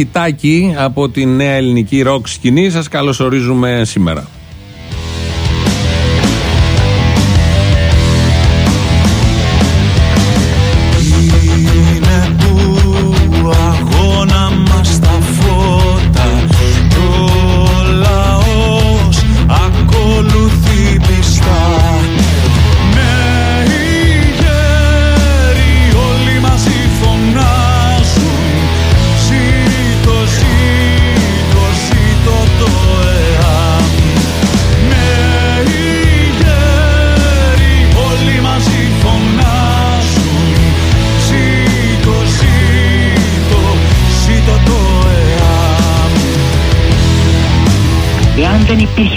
ένα χιτάκι από τη νέα ελληνική ροκ σκηνή σας καλωσορίζουμε σήμερα.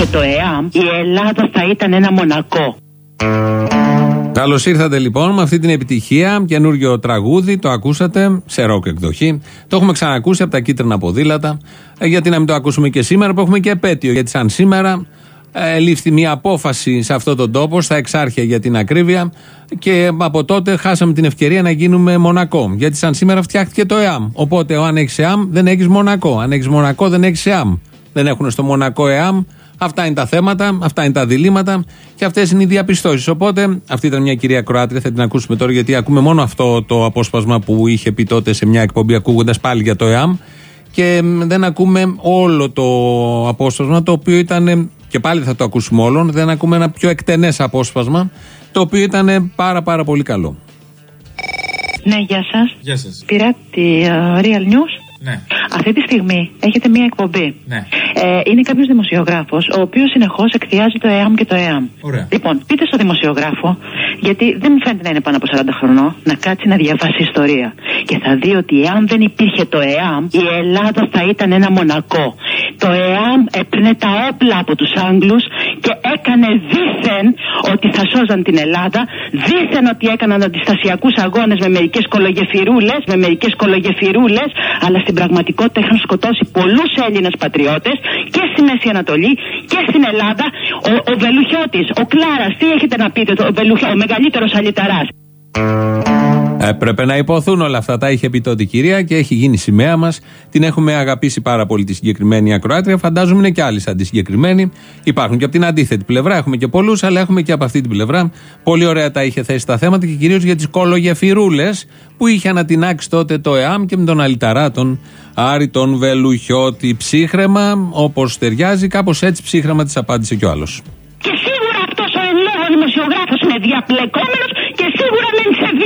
Υπήρχε το ΕΑΜ, η Ελλάδα θα ήταν ένα μονακό. Καλώς ήρθατε λοιπόν με αυτή την επιτυχία. Καινούριο τραγούδι, το ακούσατε σε ροκ εκδοχή. Το έχουμε ξανακούσει από τα κίτρινα ποδήλατα. Ε, γιατί να μην το ακούσουμε και σήμερα που έχουμε και επέτειο. Γιατί σαν σήμερα ε, λήφθη μια απόφαση σε αυτόν τον τόπο, στα εξάρχεια για την ακρίβεια. Και από τότε χάσαμε την ευκαιρία να γίνουμε μονακό. Γιατί σαν σήμερα φτιάχτηκε το ΕΑΜ. Οπότε, αν έχεις ΕΑΜ, δεν έχεις μονακό. Αν έχεις μονακό, δεν έχεις ΕΑΜ. Δεν έχουν στο μονακό ΕΑΜ. Αυτά είναι τα θέματα, αυτά είναι τα διλήμματα και αυτές είναι οι διαπιστώσεις. Οπότε, αυτή ήταν μια κυρία Κροάτρια, θα την ακούσουμε τώρα, γιατί ακούμε μόνο αυτό το απόσπασμα που είχε πει τότε σε μια εκπομπή, ακούγοντας πάλι για το ΕΑΜ. Και δεν ακούμε όλο το απόσπασμα, το οποίο ήταν. Και πάλι θα το ακούσουμε όλον. Δεν ακούμε ένα πιο εκτενές απόσπασμα, το οποίο ήταν πάρα πάρα πολύ καλό. Ναι, γεια σας. Γεια σας. Πήρα τη uh, Real News. Ναι. Αυτή τη στιγμή έχετε μία εκπομπή. Ναι. Ε, είναι κάποιος δημοσιογράφος, ο οποίος συνεχώς εκθιάζει το ΕΑΜ και το ΕΑΜ. Ωραία. Λοιπόν, πείτε στο δημοσιογράφο, γιατί δεν μου φαίνεται να είναι πάνω από 40 χρονών, να κάτσει να διαβάσει ιστορία. Και θα δει ότι εάν δεν υπήρχε το ΕΑΜ, η Ελλάδα θα ήταν ένα μονακό. Το ΕΑΜ έπαιρνε τα όπλα από τους Άγγλους και έκανε δίθεν ότι θα σώζαν την Ελλάδα, δίθεν ότι έκαναν αντιστασιακούς αγώνες με μερικές κολογεφυρούλες, με μερικές κολογεφυρούλες, αλλά στην πραγματικότητα είχαν σκοτώσει πολλούς Έλληνες πατριώτες και στη Μέση Ανατολή και στην Ελλάδα. Ο, ο Βελουχιώτης, ο Κλάρας, τι έχετε να πείτε, ο, ο μεγαλύτερος αλυταράς; Έπρεπε να υποθούν όλα αυτά. Τα είχε πει τότε η κυρία και έχει γίνει σημαία μας. Την έχουμε αγαπήσει πάρα πολύ τη συγκεκριμένη ακροάτρια. Φαντάζομαι είναι και άλλοι σαν τη συγκεκριμένη. Υπάρχουν και από την αντίθετη πλευρά. Έχουμε και πολλούς, αλλά έχουμε και από αυτή την πλευρά. Πολύ ωραία τα είχε θέσει τα θέματα και κυρίως για τις κολογεφυρούλες που είχε ανατινάξει τότε το ΕΑΜ και με τον Αλιταρά, τον Άρη, τον Βελουχιώτη. Ψύχρεμα, όπως ταιριάζει, κάπως έτσι ψύχρεμα της απάντησε κι ο άλλος. Και σίγουρα αυτός ο ελόγο δημοσιογράφος είναι διαπλεκόμενο και σίγουρα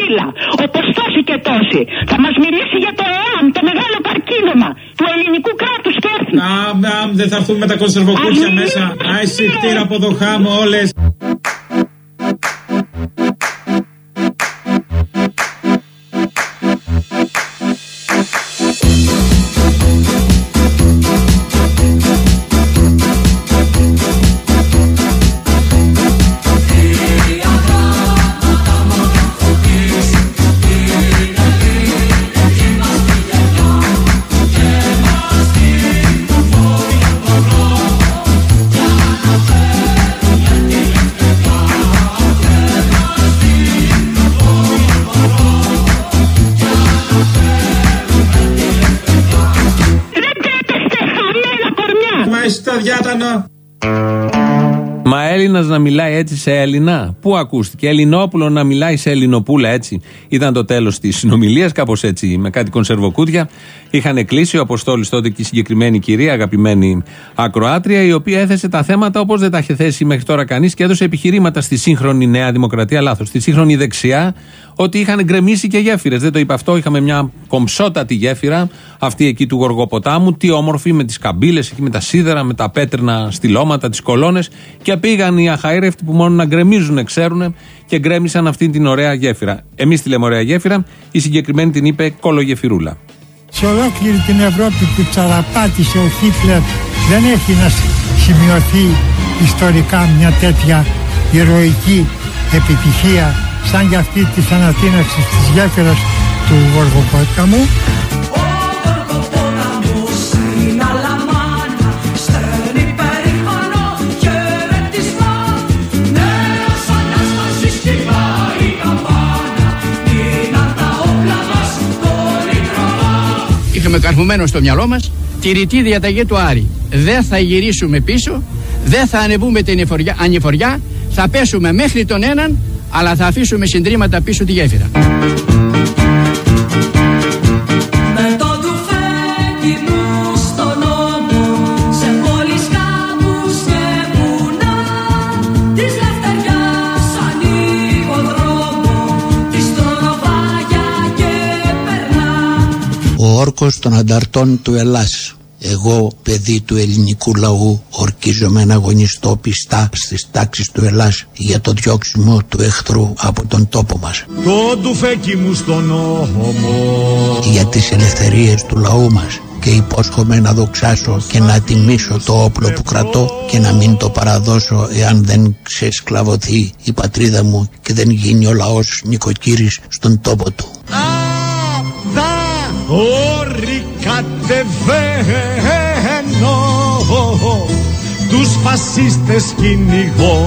μένει σε βίλα. Όπω τόσοι και τόσοι. Θα μας μιλήσει για το ΕΑΜ, το μεγάλο καρκίνωμα του ελληνικού κράτους και έθνου. Αμ, αμ, δεν θα έρθουν με τα κονσερβοκούτια μέσα. Άι, συχτήρα από το χάμο όλες. Μα Έλληνας να μιλάει έτσι σε Έλληνα; Πού ακούστηκε; Ελληνόπουλο να μιλάει σε Ελληνοπούλα έτσι; Ήταν το τέλος της συνομιλίας, κάπως έτσι, με κάτι κονσερβοκούδια. Είχαν κλείσει ο Αποστόλης τότε και η συγκεκριμένη κυρία, αγαπημένη ακροάτρια, η οποία έθεσε τα θέματα όπως δεν τα είχε θέσει μέχρι τώρα κανείς και έδωσε επιχειρήματα στη σύγχρονη Νέα Δημοκρατία. Λάθος. Στη σύγχρονη δεξιά, ότι είχαν γκρεμίσει και γέφυρες. Δεν το είπα αυτό. Είχαμε μια κομψότατη γέφυρα, αυτή εκεί του Γοργοποτάμου. Τι όμορφη με τις καμπύλες, εκεί με τα σίδερα, με τα πέτρινα στυλώματα, τις κολόνες. Και πήγαν οι αχαήρευτοι που μόνο να γκρεμίζουν ξέρουν και γκρέμισαν αυτή την ωραία γέφυρα. Εμείς τη λέμε ωραία γέφυρα, η συγκεκριμένη την είπε κολογεφυρούλα. Σε ολόκληρη την Ευρώπη που τσαραπάτησε ο Χίτλερ δεν έχει να σημειωθεί ιστορικά μια τέτοια ηρωική επιτυχία σαν για αυτή της ανατείναξη της γέφυρας του Γοργοπόταμου Είχαμε καρφωμένο στο μυαλό μας τη ρητή διαταγή του Άρη. Δεν θα γυρίσουμε πίσω, δεν θα ανεβούμε την ανηφοριά, θα πέσουμε μέχρι τον έναν, αλλά θα αφήσουμε συντρίμματα πίσω τη γέφυρα. Ο όρκος των ανταρτών του Ελλάς. Εγώ, παιδί του ελληνικού λαού, ορκίζομαι να αγωνιστώ πιστά στις τάξεις του Ελλάς για το διώξιμο του εχθρού από τον τόπο μας. Το ντουφέκι μου στον νόμο. Για τις ελευθερίες του λαού μας και υπόσχομαι να δοξάσω και να τιμήσω το όπλο που κρατώ και να μην το παραδώσω εάν δεν ξεσκλαβωθεί η πατρίδα μου και δεν γίνει ο λαός νοικοκύρης στον τόπο του. Όρη κατεβαίνω τους φασίστες κυνηγώ.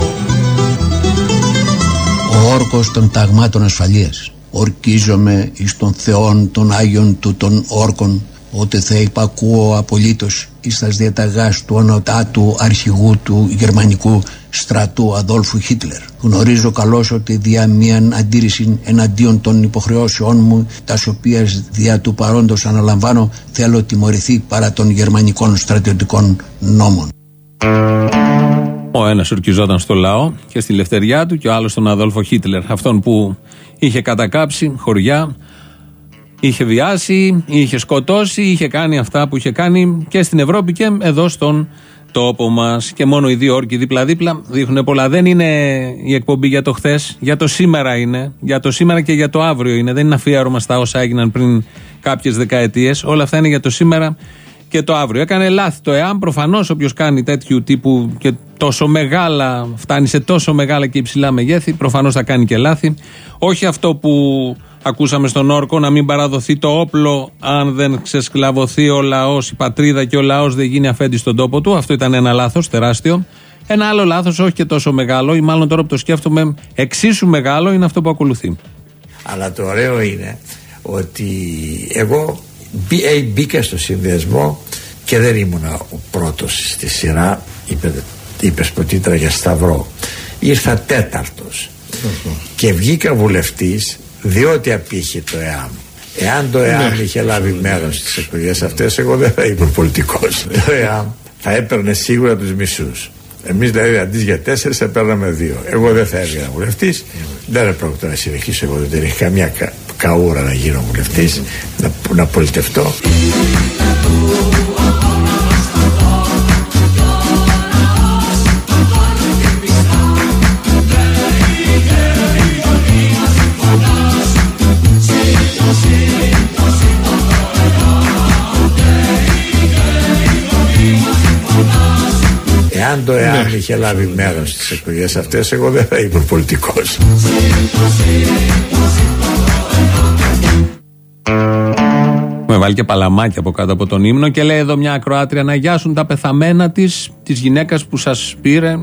Ο όρκος των ταγμάτων ασφαλείας. Ορκίζομαι εις των θεών των Άγιων του των όρκων ότι θα υπακούω απολύτως εις τας διαταγάς του ονοτάτου αρχηγού του γερμανικού στρατού Αδόλφου Χίτλερ. Γνωρίζω καλώς ότι δια μίαν αντίρρηση εναντίον των υποχρεώσεών μου τας οποίας δια του παρόντος αναλαμβάνω θέλω τιμωρηθεί παρά των γερμανικών στρατιωτικών νόμων. Ο ένας ορκιζόταν στο λαό και στη λευτεριά του και ο άλλος στον Αδόλφο Χίτλερ. Αυτόν που είχε κατακάψει χωριά, είχε βιάσει, είχε σκοτώσει, είχε κάνει αυτά που είχε κάνει και στην Ευρώπη και εδώ στον τόπο μας. Και μόνο οι δύο όρκοι δίπλα-δίπλα δείχνουν πολλά. Δεν είναι η εκπομπή για το χθες, για το σήμερα είναι. Για το σήμερα και για το αύριο είναι. Δεν είναι αφιέρωμα στα όσα έγιναν πριν κάποιες δεκαετίες. Όλα αυτά είναι για το σήμερα και το αύριο. Έκανε λάθη το ΕΑΜ. Προφανώς όποιος κάνει τέτοιου τύπου και τόσο μεγάλα, φτάνει σε τόσο μεγάλα και υψηλά μεγέθη, προφανώς θα κάνει και λάθη. Όχι αυτό που ακούσαμε στον όρκο, να μην παραδοθεί το όπλο αν δεν ξεσκλαβωθεί ο λαός, η πατρίδα και ο λαός δεν γίνει αφέντη στον τόπο του. Αυτό ήταν ένα λάθος τεράστιο. Ένα άλλο λάθος, όχι και τόσο μεγάλο, ή μάλλον τώρα που το σκέφτομαι, εξίσου μεγάλο είναι αυτό που ακολουθεί. Αλλά το ωραίο είναι ότι εγώ ε, μπήκα στο συνδυασμό και δεν ήμουν ο πρώτος στη σειρά είπε, είπες πρωτήτρα για Σταυρό ήρθα τέταρτος και βγήκα βουλευτής διότι απήχε το ΕΑΜ εάν το ΕΑΜ ναι. είχε λάβει μέρος στις εκλογές αυτές εγώ δεν θα ήμουν πολιτικός το ΕΑΜ θα έπαιρνε σίγουρα τους μισούς Εμείς δηλαδή αντί για τέσσερις θα παίρναμε δύο. Εγώ δεν θα έβγαινα βουλευτής. Δεν έπρεπε να συνεχίσω. Εγώ δεν είχα καμιά κα, καούρα να γίνω βουλευτής, να, να πολιτευτώ. Εάν το ΕΑΜ ναι. είχε λάβει μέρος στις εκλογές αυτές, εγώ δεν θα ήμουν πολιτικός. Με βάλει και παλαμάκι από κάτω από τον ύμνο και λέει εδώ μια ακροάτρια να γιάσουν τα πεθαμένα της της γυναίκας που σας πήρε.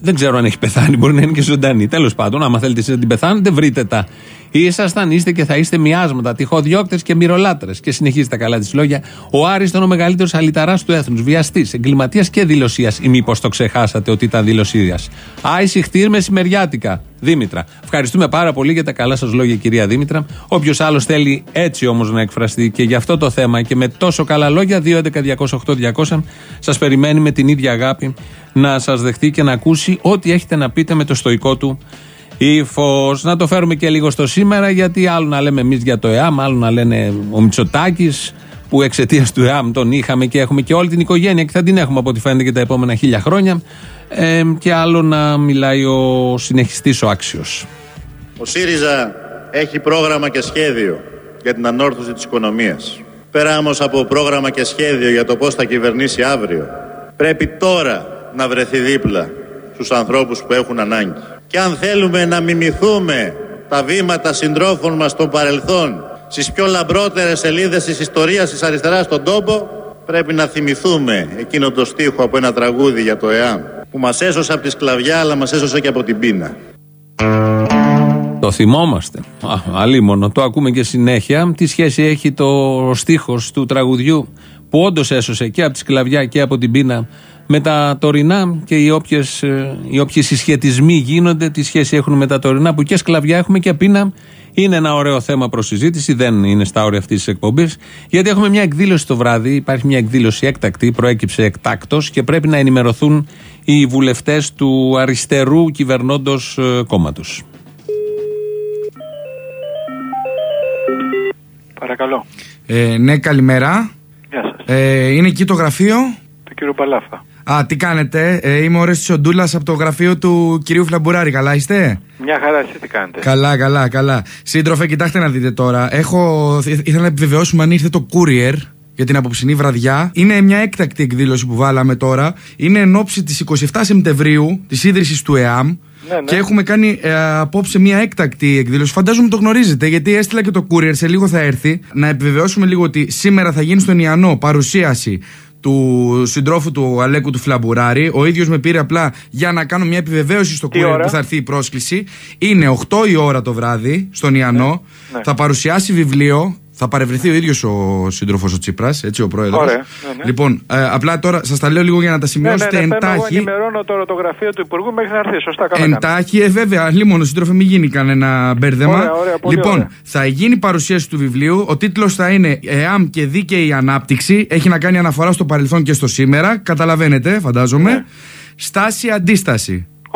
Δεν ξέρω αν έχει πεθάνει, μπορεί να είναι και ζωντανή. Τέλος πάντων, άμα θέλετε εσείς να την πεθάνετε, βρείτε τα. Ήσασταν, είστε και θα είστε μοιάσματα, τυχοδιώκτες και μυρολάτρες. Και συνεχίζει τα καλά της λόγια. Ο Άρης ήταν ο μεγαλύτερος αλυταράς του έθνους, βιαστής, εγκληματίας και δηλωσίας. Ή μήπως το ξεχάσατε ότι ήταν δηλωσίας. Άισι χτύρ μεσημεριάτικα. Δήμητρα. Ευχαριστούμε πάρα πολύ για τα καλά σας λόγια, κυρία Δήμητρα. Όποιος άλλος θέλει έτσι όμως να εκφραστεί και για αυτό το θέμα και με τόσο καλά λόγια, 2.11.208.200 σας περιμένει με την ίδια αγάπη να σας δεχτεί και να ακούσει ό,τι έχετε να πείτε με το στοικό του ύφο. Να το φέρουμε και λίγο στο σήμερα, γιατί άλλο να λέμε εμείς για το ΕΑΜ, άλλο να λένε ο Μητσοτάκης, που εξαιτίας του ΕΑΜ τον είχαμε και έχουμε και όλη την οικογένεια και θα την έχουμε από ό,τι φαίνεται και τα επόμενα χίλια χρόνια. Ε, και άλλο να μιλάει ο συνεχιστής ο άξιος. Ο ΣΥΡΙΖΑ έχει πρόγραμμα και σχέδιο για την ανόρθωση της οικονομίας. Πέρα όμως από πρόγραμμα και σχέδιο για το πώς θα κυβερνήσει αύριο, πρέπει τώρα να βρεθεί δίπλα στους ανθρώπους που έχουν ανάγκη. Και αν θέλουμε να μιμηθούμε τα βήματα συντρόφων μας στο παρελθόν στις πιο λαμπρότερες σελίδες της ιστορίας της αριστεράς στον τόπο, πρέπει να θυμηθούμε εκείνο το στίχο από ένα τραγούδι για το ΕΑΜ που μας έσωσε από τη σκλαβιά αλλά μας έσωσε και από την πείνα. Το θυμόμαστε. Α, αλίμονο. Το ακούμε και συνέχεια. Τι σχέση έχει το στίχος του τραγουδιού που όντως έσωσε και από τη σκλαβιά και από την πείνα με τα τωρινά και οι, όποιες, ε, οι όποιοι συσχετισμοί γίνονται, τι σχέση έχουν με τα τωρινά που και σκλαβιά έχουμε και πείνα. Είναι ένα ωραίο θέμα προς συζήτηση, δεν είναι στα όρια αυτής της εκπομπής. Γιατί έχουμε μια εκδήλωση το βράδυ, υπάρχει μια εκδήλωση έκτακτη, προέκυψε εκτάκτος και πρέπει να ενημερωθούν οι βουλευτές του αριστερού κυβερνώντος κόμματος. Παρακαλώ. Ε, ναι, καλημέρα. Γεια σας. Ε, είναι εκεί το γραφείο; Το κύριο Παλάφα. Α, τι κάνετε. Ε, είμαι ο Ρέστης Οντούλας από το γραφείο του κυρίου Φλαμπουράρη. Καλά είστε; Μια χαρά, εσείς τι κάνετε; Καλά, καλά, καλά. Σύντροφε, κοιτάξτε να δείτε τώρα. Έχω, ήθελα να επιβεβαιώσουμε αν ήρθε το courier για την απόψινή βραδιά. Είναι μια έκτακτη εκδήλωση που βάλαμε τώρα. Είναι εν ώψη της 27 Σεπτεμβρίου, της ίδρυσης του ΕΑΜ. Ναι, ναι. Και έχουμε κάνει ε, απόψε μια έκτακτη εκδήλωση. Φαντάζομαι το γνωρίζετε, γιατί έστειλα και το courier, σε λίγο θα έρθει. Να επιβεβαιώσουμε λίγο ότι σήμερα θα γίνει στον Ιαννό παρουσίαση του συντρόφου του Αλέκου του Φλαμπουράρη. Ο ίδιος με πήρε απλά για να κάνω μια επιβεβαίωση στο Τι courier ώρα; που θα έρθει η πρόσκληση. Είναι 8 η ώρα το βράδυ στον Ιαννό. ναι. Θα παρουσιάσει βιβλίο. Θα παρευρεθεί ο ίδιος ο σύντροφος ο Τσίπρας, έτσι ο πρόεδρος. Ωραία, ναι, ναι. Λοιπόν, ε, απλά τώρα σας τα λέω λίγο για να τα Ναι, σημειώσετε ναι, ναι, παίρνω εγώ εντάχει. ενημερώνω τώρα το γραφείο του Υπουργού μέχρι να έρθει. Σωστά, καλά κάνετε. Εντάχει, ε, βέβαια, λίμωνο σύντροφε, μην γίνει κανένα μπέρδεμα. Ωραία, ωραία, πολύ λοιπόν, ωραία. θα γίνει παρουσίαση του βιβλίου. Ο τίτλος θα είναι ΕΑΜ και δίκαιη ανάπτυξη. Έχει να κάνει αναφορά στο παρελθόν και στο σήμερα. Καταλαβαίνετε, φαντάζομαι. Ναι.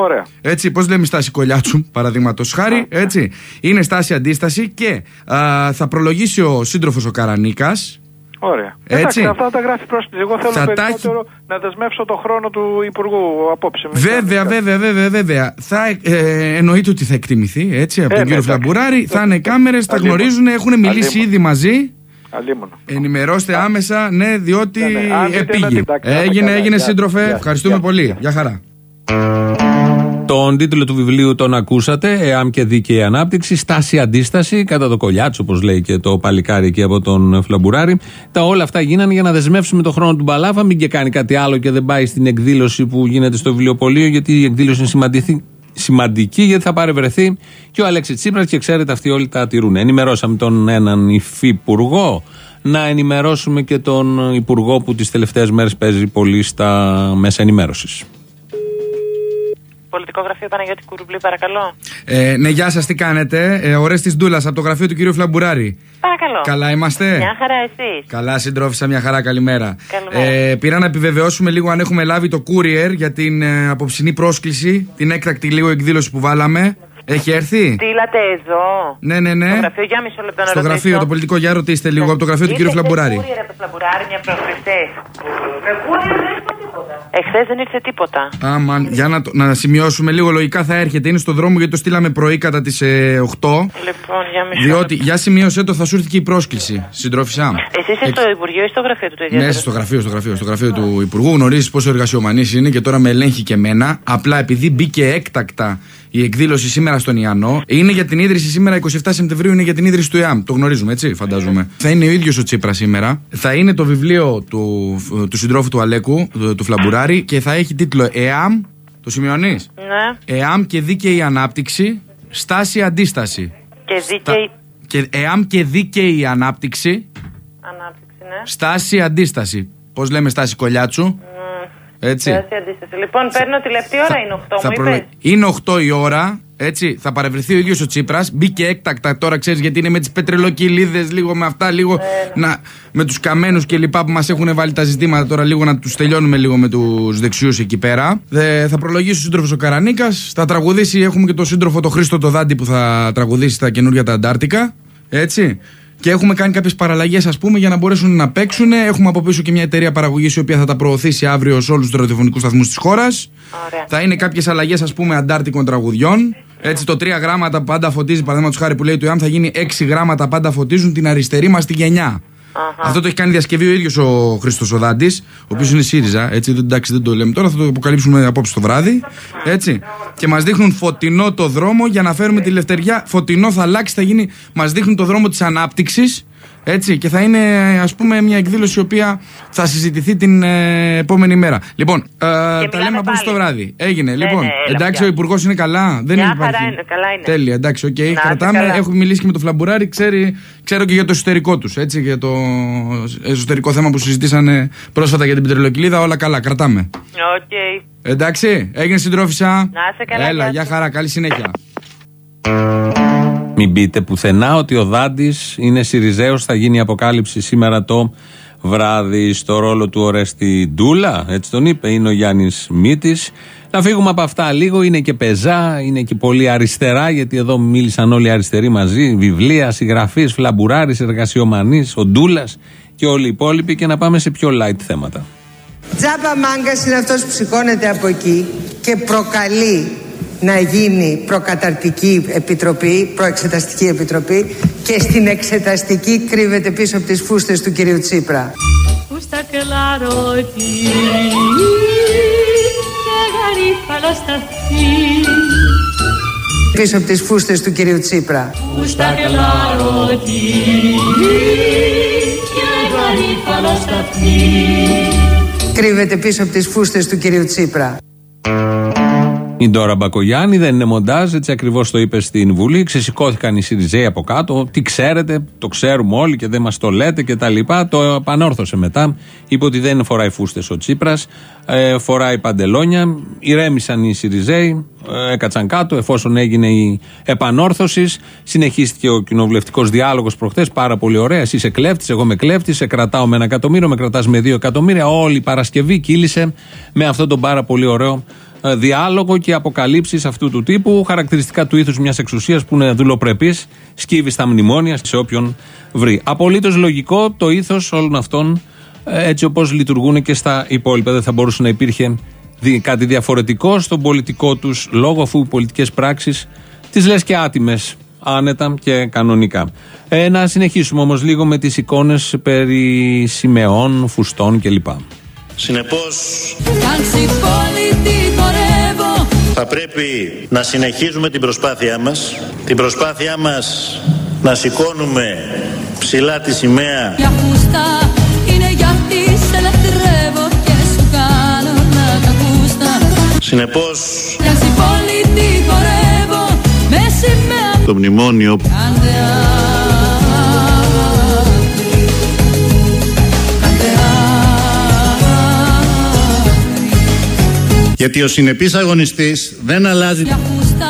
Στάση αντίσταση. Ωραία. Έτσι, πώς λέμε στάση κολλιάτσου, παραδείγματος χάρη. Έτσι. Είναι στάση αντίσταση και α, θα προλογίσει ο σύντροφος ο Καρανίκας. Ωραία. Έτσι. Εντάξει, αυτά τα γράφει πρόσκληση. Εγώ θέλω Θα τα περισσότερο να δεσμεύσω το χρόνο του Υπουργού απόψε. Μην Βέβαια, κάνεις βέβαια, βέβαια, βέβαια. Θα, ε, εννοείται ότι θα εκτιμηθεί έτσι, από Ε, τον ναι, κύριο εντάξει. Φλαμπουράρη. Θα είναι κάμερες, τα Αλίμονο. γνωρίζουν, έχουν μιλήσει Αλίμονο. ήδη μαζί. Αλίμονο. Ενημερώστε άμεσα, ναι, διότι Ναι, ναι. Αν δείτε να επήγει. την τάξη, να είστε Έγινε, καλά. έγινε, Γεια, σύντροφε. γεια, Ευχαριστούμε γεια. πολύ. Γεια χαρά. Τον τίτλο του βιβλίου τον ακούσατε, Εάμ και δίκαιη ανάπτυξη, στάση αντίσταση, κατά το κολλιάτσο, όπως λέει και το παλικάρι εκεί από τον Φλαμπουράρη. Τα όλα αυτά γίνανε για να δεσμεύσουμε τον χρόνο του Μπαλάφα, μην και κάνει κάτι άλλο και δεν πάει στην εκδήλωση που γίνεται στο βιβλιοπωλείο, γιατί η εκδήλωση είναι σημαντική, σημαντική γιατί θα παρευρεθεί και ο Αλέξης Τσίπρας και ξέρετε αυτοί όλοι τα τηρούν. Ενημερώσαμε τον έναν υφυπουργό, να ενημερώσουμε και τον υπουργό που τις τελευταίες μέρες παίζει πολύ στα μέσα ενημέρωσης. Πολιτικό γραφείο Παναγιώτη Κουρουμπλή, παρακαλώ. Ε, ναι, γεια σας, τι κάνετε; Ε, ο Ρέστης Ντούλας από το γραφείο του κύριου Φλαμπουράρη. Παρακαλώ. Καλά είμαστε; Μια χαρά εσείς. Καλά, συντρόφισσα, μια χαρά, καλημέρα. Καλημέρα. Ε, πήρα να επιβεβαιώσουμε λίγο αν έχουμε λάβει το courier για την ε, απόψινή πρόσκληση, την έκτακτη λίγο εκδήλωση που βάλαμε. Έχει έρθει; Στείλατε εδώ. Ναι, ναι, ναι. Στο γραφείο, για μισό λεπτό να Στο ρωτήσω. γραφείο, το πολιτικό, για ρωτήστε λίγο από το γραφείο του κύριου Φλαμπουράρη. Ήρθε από το Φλαμπουράρη μια πρόσκληση. Εχθές δεν ήρθε τίποτα. Άμαν, για να, το- να σημειώσουμε λίγο λογικά θα έρχεται. Είναι στο δρόμο γιατί το στείλαμε πρωί κατά τις 8. Λοιπόν, για μισό Διότι, λεπτό. για σημείωσέ το, θα σου έρθει και η πρόσκληση, συντρόφισσα. Εσύ είσαι στο Υπουργείο ή στο γραφείο του το ίδιο. Μέσα στο γραφείο, στο γραφείο, στο γραφείο του Υπουργού. Γνωρίζεις πόσο εργασιομανής είναι και τώρα με ελέγχει και εμένα. Απλά επειδή μπήκε έκτακτα η εκδήλωση σήμερα στον Ιαννό, είναι για την ίδρυση σήμερα 27 Σεπτεμβρίου, είναι για την ίδρυση του ΕΑΜ. Το γνωρίζουμε, έτσι, φαντάζομαι. Θα είναι ο ίδιος ο Τσίπρας σήμερα. Θα είναι το βιβλίο του, του συντρόφου του Αλέκου, του, του Φλαμπουράρη, και θα έχει τίτλο ΕΑΜ. Το σημειώνεις; Ναι. ΕΑΜ και δίκαιη ανάπτυξη. Στάση αντίσταση. Και δίκαιη Και ΕΑΜ και δίκαιη ανάπτυξη. ανάπτυξη, ναι. Στάση αντίσταση. Πώς λέμε στάση κολλιάτσου; Έτσι. Τεράστια αντίσταση. Λοιπόν, παίρνω τηλεπτή ώρα είναι 8 Θα μου προλο- είπες; Είναι 8 η ώρα. Έτσι, θα παρευρεθεί ο ίδιος ο Τσίπρας. Μπήκε έκτακτα τώρα, ξέρεις, γιατί είναι με τις πετρελοκυλίδες, λίγο με αυτά, λίγο να, με τους καμένους και λοιπά που μας έχουν βάλει τα ζητήματα τώρα, λίγο να τους τελειώνουμε λίγο με τους δεξιούς εκεί πέρα. Δε, θα προλογίσει ο σύντροφος ο Καρανίκας. Θα τραγουδήσει, έχουμε και τον σύντροφο το Χρήστο το Δάντη που θα τραγουδήσει τα καινούργια τα Αντάρτικα. Έτσι. Και έχουμε κάνει κάποιες παραλλαγές, ας πούμε, για να μπορέσουν να παίξουν. Έχουμε από πίσω και μια εταιρεία παραγωγής η οποία θα τα προωθήσει αύριο σε όλους τους ραδιοφωνικούς σταθμούς της χώρας. Θα είναι κάποιες αλλαγές, ας πούμε, αντάρτικων τραγουδιών. Έτσι, το τρία γράμματα που πάντα φωτίζει, παραδείγματος χάρη που λέει του ΕΑΜ, θα γίνει έξι γράμματα πάντα φωτίζουν την αριστερή μας τη γενιά. Αυτό το έχει κάνει διασκευή ο ίδιος ο Χρήστος ο Δάντης, ο οποίος είναι ΣΥΡΙΖΑ. Έτσι, δεν- εντάξει, δεν το λέμε τώρα, θα το αποκαλύψουμε απόψε το βράδυ. Έτσι. Και μας δείχνουν φωτεινό το δρόμο για να φέρουμε τη λευτεριά. Φωτεινό θα αλλάξει, θα γίνει. Μας δείχνουν το δρόμο της ανάπτυξης. Έτσι, και θα είναι ας πούμε μια εκδήλωση η οποία θα συζητηθεί την ε, επόμενη μέρα. Λοιπόν, ε, τα λέμε απόψε το βράδυ. Έγινε. Ναι, λοιπόν, ναι, έλα εντάξει, πια. ο Υπουργός είναι καλά. Δεν Μια υπάρχει. χαρά είναι, καλά είναι. Τέλεια, εντάξει, οκ. είστε Κρατάμε. καλά. Έχουμε μιλήσει και με το Φλαμπουράρι, ξέρει, ξέρω και για το εσωτερικό τους. Έτσι, για το εσωτερικό θέμα που συζητήσανε πρόσφατα για την πετρελαιοκηλίδα. Όλα καλά, κρατάμε. Οκ. Εντάξει, έγινε συντρόφισσα. Να είσαι καλά, Έλα, γεια για χαρά, καλή συνέχεια. Μην πείτε πουθενά ότι ο Δάντης είναι Σιριζέος. Θα γίνει η αποκάλυψη σήμερα το βράδυ στο ρόλο του Ορέστη Ντούλα. Έτσι τον είπε, είναι ο Γιάννης Μήτης. Να φύγουμε από αυτά λίγο. Είναι και πεζά, είναι και πολύ αριστερά, γιατί εδώ μίλησαν όλοι αριστεροί μαζί. Βιβλία, συγγραφή, Φλαμπουράρης, εργασιομανής, ο Ντούλας και όλοι οι υπόλοιποι. Και να πάμε σε πιο light θέματα. Τζάμπα μάγκα είναι αυτός που σηκώνεται από εκεί και προκαλεί να γίνει προκαταρτική επιτροπή, προεξεταστική επιτροπή και στην εξεταστική κρύβεται πίσω από τις φούστες του κυρίου Τσίπρα. Gusta claro ti che garifalo sta qui Πίσω από τις φούστες του κυρίου Τσίπρα. Gusta claro ti che garifalo sta qui Κρύβεται πίσω από τις φούστες του κυρίου Τσίπρα. Η Ντόρα Μπακογιάννη δεν είναι μοντάζ, έτσι ακριβώς το είπε στην Βουλή. Ξεσηκώθηκαν οι Σιριζέοι από κάτω. Τι ξέρετε, το ξέρουμε όλοι και δεν μας το λέτε και τα λοιπά. Το επανόρθωσε μετά. Είπε ότι δεν φοράει φούστες ο Τσίπρας, ε, φοράει παντελόνια. Ηρέμησαν οι Σιριζέοι, ε, έκατσαν κάτω εφόσον έγινε η επανόρθωση. Συνεχίστηκε ο κοινοβουλευτικός διάλογος προχθές. Πάρα πολύ ωραία. Εσύ είσαι κλέφτη, εγώ με κλέφτης. Σε κρατάω με ένα εκατομμύριο, με κρατάς με δύο εκατομμύρια. Όλη η Παρασκευή κύλησε με αυτόν τον πάρα πολύ ωραίο ε, διάλογο και αποκαλύψεις αυτού του τύπου, χαρακτηριστικά του ήθους μιας εξουσίας που είναι δουλοπρεπής, σκύβει στα μνημόνια σε όποιον βρει. Απολύτως λογικό το ήθος όλων αυτών, ε, έτσι όπως λειτουργούν και στα υπόλοιπα. Δεν θα μπορούσε να υπήρχε δι- κάτι διαφορετικό στον πολιτικό τους λόγο, αφού οι πολιτικές πράξεις τις λες και άτιμες. Άνετα και κανονικά. Ε, να συνεχίσουμε όμως λίγο με τις εικόνες περί σημεών, φουστών κλπ. Συνεπώς Κάντσι πόλη χορεύω θα πρέπει να συνεχίζουμε την προσπάθειά μας, την προσπάθειά μας να σηκώνουμε ψηλά τη σημαία. Μια φούστα είναι γιατί σε λατρεύω και σου κάνω να τα ακούστα. Συνεπώς Κάντσι πόλη χορεύω με σημαία. Το μνημόνιο Κάντε γιατί ο συνεπής αγωνιστής δεν αλλάζει Μια φούστα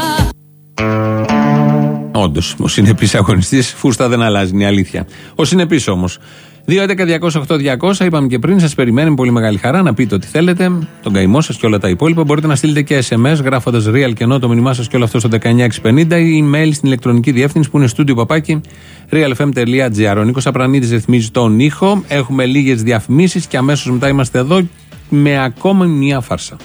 Όντως, ο συνεπής αγωνιστής, φούστα δεν αλλάζει, είναι η αλήθεια. Ο συνεπής όμως. 2.11.208.200, είπαμε και πριν, σας περιμένει με πολύ μεγάλη χαρά να πείτε ό,τι θέλετε, τον καημό σας και όλα τα υπόλοιπα. Μπορείτε να στείλετε και SMS γράφοντας real και ενώ το μήνυμά σας και όλο αυτό στο 19650 ή email στην ηλεκτρονική διεύθυνση που είναι στούντιο παπάκι realfm.gr. Ο Νίκος Απρανίδης ρυθμίζει τον ήχο. Έχουμε λίγες διαφημίσεις και αμέσως μετά είμαστε εδώ με ακόμα μία φάρσα.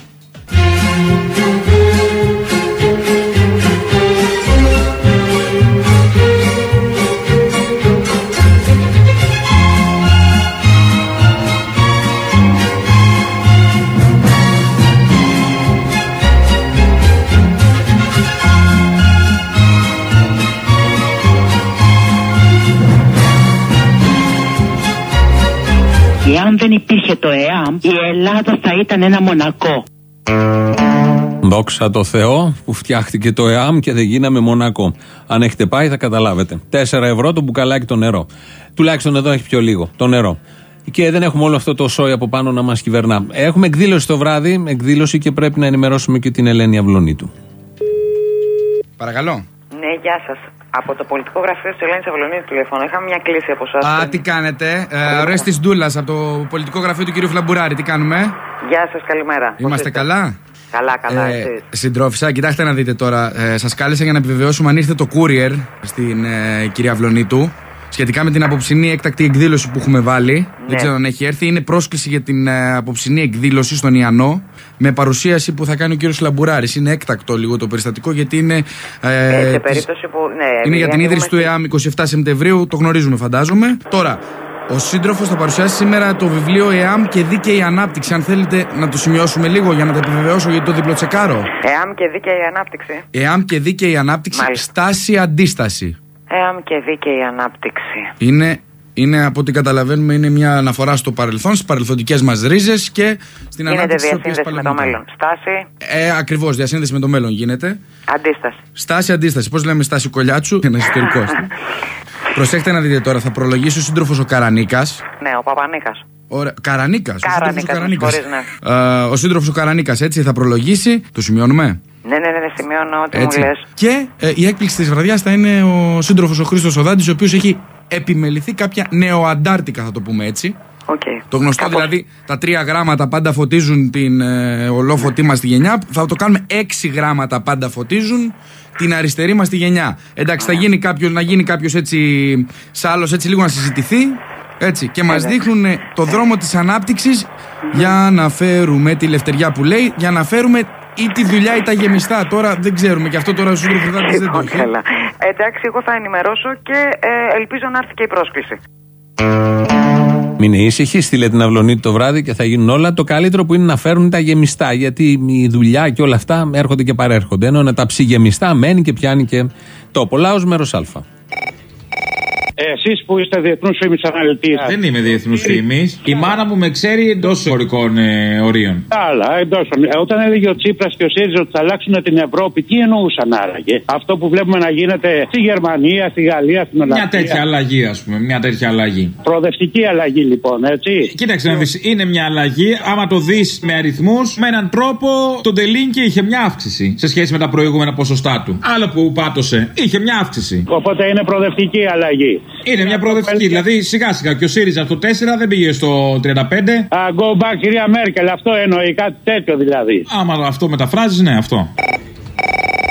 Εάν δεν υπήρχε το ΕΑΜ, η Ελλάδα θα ήταν ένα μονακό. Δόξα τω Θεώ που φτιάχτηκε το ΕΑΜ και δεν γίναμε μονακό. Αν έχετε πάει θα καταλάβετε. 4 ευρώ το μπουκαλάκι το νερό. Τουλάχιστον εδώ έχει πιο λίγο το νερό. Και δεν έχουμε όλο αυτό το σόι από πάνω να μας κυβερνά. Έχουμε εκδήλωση το βράδυ, εκδήλωση και πρέπει να ενημερώσουμε και την Ελένη Αυλονίτου. Παρακαλώ. Ναι, γεια σας. Από το πολιτικό γραφείο της Ελένης Αυλονίδη τηλεφώνω. Είχαμε μια κλίση από εσάς. Α, τι κάνετε; Ε, ο Ρέστης Ντούλας από το πολιτικό γραφείο του κυρίου Φλαμπουράρη. Τι κάνουμε; Γεια σας, καλημέρα. Πώς Είμαστε είστε; καλά; Καλά, καλά. Ε, εσείς. συντρόφισσα, κοιτάξτε να δείτε τώρα. Ε, Σας κάλεσα για να επιβεβαιώσουμε αν ήρθε το courier στην ε, κυρία Βλονίτου. Σχετικά με την απόψινή έκτακτη εκδήλωση που έχουμε βάλει, Ναι. δεν ξέρω αν έχει έρθει, είναι πρόσκληση για την ε, απόψινή εκδήλωση στον Ιαννό με παρουσίαση που θα κάνει ο κύριος Λαμπουράρης. Είναι έκτακτο λίγο το περιστατικό γιατί είναι. ε, Ε, σε της- περίπτωση που. Ναι, είναι επειδή για την ίδρυση του ανοίγουμε ΕΑΜ 27 Σεπτεμβρίου, το γνωρίζουμε φαντάζομαι. Τώρα, ο σύντροφος θα παρουσιάσει σήμερα το βιβλίο ΕΑΜ και Δίκαιη Ανάπτυξη. Αν θέλετε να το σημειώσουμε λίγο για να το επιβεβαιώσω γιατί το διπλοτσεκάρω. ΕΑΜ και δίκαιη ανάπτυξη. ΕΑΜ και Δίκαιη Ανάπτυξη, στάση αντίσταση. ΕΑΜ και δίκαιη ανάπτυξη. Είναι, είναι από ό,τι καταλαβαίνουμε είναι μια αναφορά στο παρελθόν, στις παρελθοντικές μας ρίζες και στην Γίνεται ανάπτυξη της οποίας διασύνδεση με το μέλλον. Στάση, Ε, Ακριβώς, διασύνδεση με το μέλλον γίνεται. αντίσταση. Στάση αντίσταση. Πώς λέμε στάση κολλιάτσου, ένα ιστορικό. Προσέχτε να δείτε τώρα, θα προλογίσει ο σύντροφος ο Καρανίκας. Ναι, ο Παπανίκας. Ωραία. Καρανίκας. Καρανίκας, χωρί ναι. ο σύντροφος ο Καρανίκας έτσι θα προλογίσει. Το σημειώνουμε; Ναι, ναι, ναι, ναι, σημειώνω ό,τι μου Έτσι. λες. Και ε, η έκπληξη της βραδιάς θα είναι ο σύντροφος ο Χρήστος Οδάντης, ο οποίος έχει επιμεληθεί κάποια νεοαντάρτικα, θα το πούμε έτσι. Okay. Το γνωστό δηλαδή, τα τρία γράμματα πάντα φωτίζουν την ε, ολόφωτή μας τη γενιά. Θα το κάνουμε έξι γράμματα πάντα φωτίζουν την αριστερή μας τη γενιά. Εντάξει, θα γίνει κάποιος, να γίνει κάποιος έτσι, σ' έτσι λίγο να συζητηθεί. Έτσι, και μας δείχνουν ε, το δρόμο της ανάπτυξης για να φέρουμε τη λευτεριά που λέει, για να φέρουμε ή τη δουλειά ή τα γεμιστά. Τώρα δεν ξέρουμε και αυτό τώρα ο σύντροφο δεν το έχει. Καλά. Εντάξει, εγώ θα ενημερώσω και ε, ελπίζω να έρθει και η πρόσκληση. Μείνε ήσυχοι, στείλε την αυλονίτη το βράδυ και θα γίνουν όλα. Το καλύτερο που είναι να φέρουν τα γεμιστά. Γιατί η δουλειά και όλα αυτά έρχονται και παρέρχονται. Ενώ να τα ψυγεμιστά μένει και πιάνει και τόπο. Λάο μέρος Α. Εσείς που είστε διεθνούς φήμης αναλυτής. Δεν είμαι διεθνούς φήμης. Η μάνα μου με ξέρει εντός χωρικών ε, ορίων. Άλλα, εντός. Όταν έλεγε ο Τσίπρας και ο ΣΥΡΙΖΑ ότι θα αλλάξουν την Ευρώπη, τι εννοούσαν άραγε; Αυτό που βλέπουμε να γίνεται στη Γερμανία, στη Γαλλία, στην Ελλάδα. Μια τέτοια αλλαγή, ας πούμε. Μια τέτοια αλλαγή. Προοδευτική αλλαγή λοιπόν, έτσι. Κοίταξε να δεις, είναι μια αλλαγή. Άμα το δεις με αριθμούς, με έναν τρόπο το Τελίνκι είχε μια αύξηση σε σχέση με τα προηγούμενα ποσοστά του. Άλλο που πάτωσε, είχε μια αύξηση. Οπότε είναι προοδευτική αλλαγή. Είναι μια προοδευτική. Δηλαδή σιγά σιγά και ο ΣΥΡΙΖΑ στο 4 δεν πήγε στο 35. Α, go back, κυρία Μέρκελ, αυτό εννοεί κάτι τέτοιο δηλαδή. Άμα αυτό μεταφράζεις, ναι, αυτό.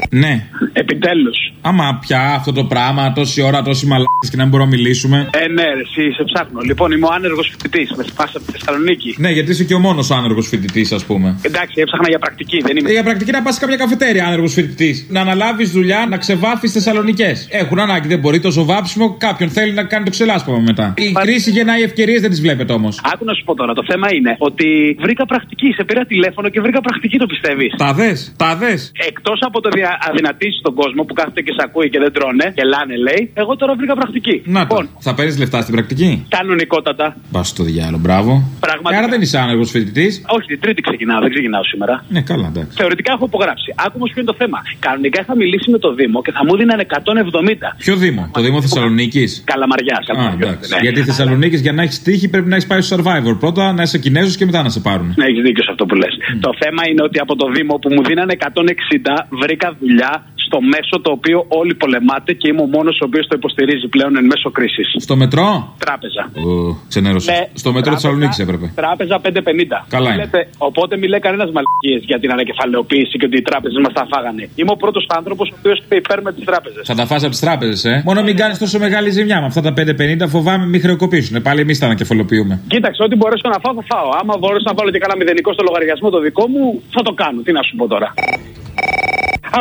Ναι. Επιτέλους. Άμα πια αυτό το πράγμα, τόση ώρα, τόση μαλάκες και να μην μπορούμε να μιλήσουμε. Ε, ναι, ρε, εσύ σε ψάχνω. Λοιπόν, είμαι ο άνεργος φοιτητής. Με θυμάσαι από τη Θεσσαλονίκη. Ναι, γιατί είσαι και ο μόνος άνεργος φοιτητής, ας πούμε. Εντάξει, έψαχνα για πρακτική, δεν είμαι. Ε, Για πρακτική να πας σε κάποια καφετέρια άνεργος φοιτητής. Να αναλάβεις δουλειά, να ξεβάφεις Θεσσαλονικές. Έχουν ανάγκη, δεν μπορεί τόσο βάψιμο. Κάποιον θέλει να κάνει το ξελάσπαμα μετά. Η κρίση γεννάει ευκαιρίες, δεν τις βλέπετε όμως. Άκου να σου πω τώρα. Το θέμα είναι ότι βρήκα πρακτική. Σε πήρα τηλέφωνο και βρήκα πρακτική, το πιστεύεις. Τα δες, τα δες. Εκτός από το δια- αδυνατήσει τον κόσμο που κάθεται και σε ακούει και δεν τρώνε και λάνε, λέει, εγώ τώρα βρήκα πρακτική. Να Λοιπόν, το. Θα παίρνεις λεφτά στην πρακτική; κανονικότατα. Πα στο διάλογο, μπράβο. Πραγματικά. Άρα δεν είσαι άνεργος φοιτητής; Όχι, την Τρίτη ξεκινάω, δεν ξεκινάω σήμερα. Ναι, καλά, εντάξει. Θεωρητικά έχω υπογράψει. Άκου όμως ποιο είναι το θέμα. Κανονικά είχα μιλήσει με το Δήμο και θα μου δίνανε 170. Ποιο Δήμο, το Δήμο Θεσσαλονίκης; Καλαμαριάς. Α, εντάξει. Γιατί η Θεσσαλονίκης για να έχεις τύχη πρέπει να έχεις πάει στο survivor. Πρώτα να είσαι Κινέζος και μετά να σε πάρουν. Ναι, έχεις δίκιο σε αυτό που λες. Το θέμα είναι ότι από το Δήμο που μου δίνανε 160 βρήκα δουλειά στο μέσο το οποίο όλοι πολεμάτε και είμαι ο μόνος ο οποίος το υποστηρίζει πλέον εν μέσω κρίσης. Στο μετρό; Τράπεζα. Ω, Ξενέρωσε. Ναι, Στο μετρό τράπεζα. Θεσσαλονίκης έπρεπε. Τράπεζα 550. Καλά είναι. Λέτε, οπότε μιλάει κανένας μαλακίες για την ανακεφαλαιοποίηση και ότι οι τράπεζες μας τα φάγανε. Είμαι ο πρώτος άνθρωπος ο οποίος είπε υπέρ με τις τράπεζες. Θα τα φας από τις τράπεζες, ε; Μόνο μην κάνεις τόσο μεγάλη ζημιά. Με αυτά τα 5,50 φοβάμαι μην χρεοκοπήσουν. Πάλι εμείς τα ανακεφαλοποιούμε. Κοίταξε, ό,τι μπορέσω να φάω, θα φάω. Άμα μπορέσω να βάλω και κάνα μηδενικό στο λογαριασμό το δικό μου, θα το κάνω. Τι να σου πω τώρα.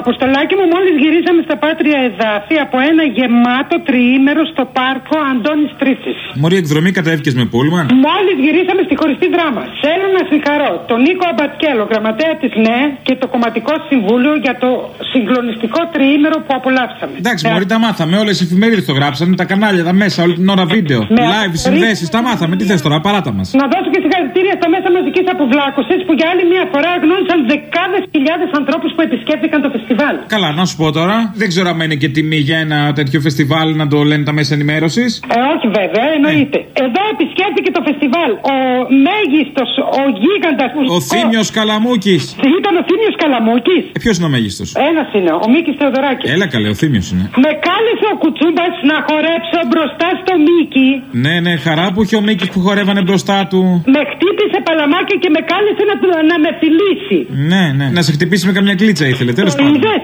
Αποστολάκι μου, μόλις γυρίσαμε στα πάτρια εδάφη από ένα γεμάτο τριήμερο στο πάρκο Αντώνης Τρίτη. Μωρή εκδρομή κατέβηκες με πούλμαν; Μόλις γυρίσαμε στη χωριστή δράμα. Θέλω να συγχαρώ τον Νίκο Αμπατκέλο, γραμματέα της ΝΕ και το Κομματικό Συμβούλιο για το συγκλονιστικό τριήμερο που απολαύσαμε. Εντάξει, Μωρή τα μάθαμε. Όλες οι εφημερίδες το γράψανε. Τα κανάλια, τα μέσα, όλη την ώρα βίντεο. Ναι, Live απορρί- συνδέσεις. Τα μάθαμε. Τι θες τώρα, παράτα μας. Να δώσω και συγχαρητήρια στα μέσα μαζικής αποβλάκωσης που για άλλη μια φορά γνώρισαν δεκάδες χιλιάδες ανθρώπους που επισκέφθηκαν το φεστιβάλ. Καλά, να σου πω τώρα. Δεν ξέρω αν είναι και τιμή για ένα τέτοιο φεστιβάλ να το λένε τα μέσα ενημέρωσης. Ε, όχι βέβαια, εννοείται. Εδώ επισκέφθηκε το φεστιβάλ ο μέγιστος, ο γίγαντα. Ο Θήμιος Καλαμούκης. Ήταν ο Θήμιος Καλαμούκης; Ε, Ποιος είναι ο μέγιστος; Ένας είναι, ο Μίκης Θεοδωράκης. Έλα καλέ, ο Θήμιος είναι. Με κάλεσε ο Κουτσούμπας να χορέψω μπροστά στο Μίκη. Ναι, ναι, χαρά που είχε ο Μίκης που χορεύανε μπροστά του. Με χτύπησε παλαμάκια και με κάλεσε να, του- να με φιλήσει. Ναι, ναι. Να σε χτυπήσει με καμιά κλίτσα ήθελε, τέλος πάντων. Νόμιζε,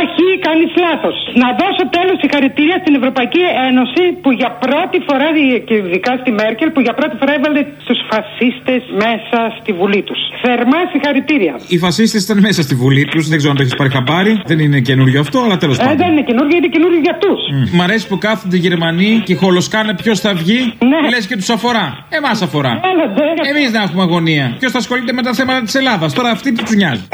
όχι, κάνεις λάθος. Να δώσω τέλος συγχαρητήρια στην Ευρωπαϊκή Ένωση που για πρώτη φορά, και ειδικά στη Μέρκελ, που για πρώτη φορά έβαλε του φασίστες μέσα στη Βουλή τους. Θερμά συγχαρητήρια. Οι φασίστες ήταν μέσα στη βουλή τους, δεν ξέρω αν το έχεις πάρει χαμπάρι. Δεν είναι καινούριο αυτό, αλλά τέλος Ε, πάντων. δεν είναι καινούργια, είναι καινούργια για αυτούς. Μ. Μ' αρέσει που κάθονται οι Γερμανοί και χολοσκάνε ποιος θα βγει. Ναι. Λες και τους αφορά. Εμάς αφορά. Εμείς να έχουμε αγωνία. Ποιος θα ασχολείται με τα θέματα της Ελλάδας. Τώρα αυτοί τι τους νοιάζει.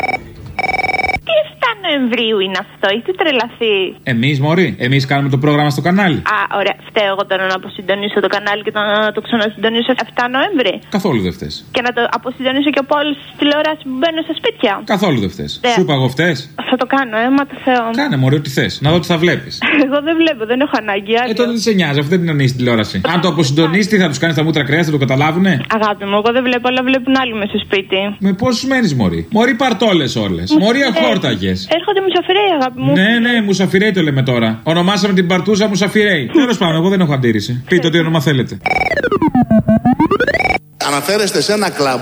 Τι 7 Νοεμβρίου είναι αυτό, έχετε τρελαθεί; Εμείς, Μωρή, εμείς κάνουμε το πρόγραμμα στο κανάλι. Α, ωραία. Φταίω εγώ τώρα να αποσυντονίσω το κανάλι και το, να το ξανασυντονίσω 7 Νοέμβρη. Καθόλου δεν φταίει. Και να το αποσυντονίσω και από όλε τι τηλεοράσει που μπαίνουν στα σπίτια. Καθόλου δεν φταίει. Ναι. Σου είπα εγώ φταίς; Θα το κάνω, ε, μα το Θεό. Κάνε μωρέ ό,τι θες. Να δω τι θα βλέπεις. Εγώ δεν βλέπω, δεν έχω ανάγκη. Ε, άδειο. τότε δεν σε νοιάζει, αφού δεν την ανοίξει τηλεόραση. Αν το αποσυντονίσει, τι θα τους κάνεις τα μούτρα κρέας, θα το καταλάβουνε; Αγάπη μου, εγώ δεν βλέπω, αλλά βλέπουν άλλοι μες στο σπίτι. Με πόσου μένεις, Μωρή; Μωρή παρτόλες όλες. Μωρή Ε, αχόρταγες. Έρχονται μουσαφιρέοι, αγάπη μου. Ναι, ναι, μουσαφιρέι το λέμε τώρα. Ονομάσαμε την παρτούζα μουσαφιρέι. Τέλος πάντων, εγώ δεν έχω αντίρρηση. Πείτε ό,τι όνομα θέλετε. Αναφέρεστε σε ένα κλαμπ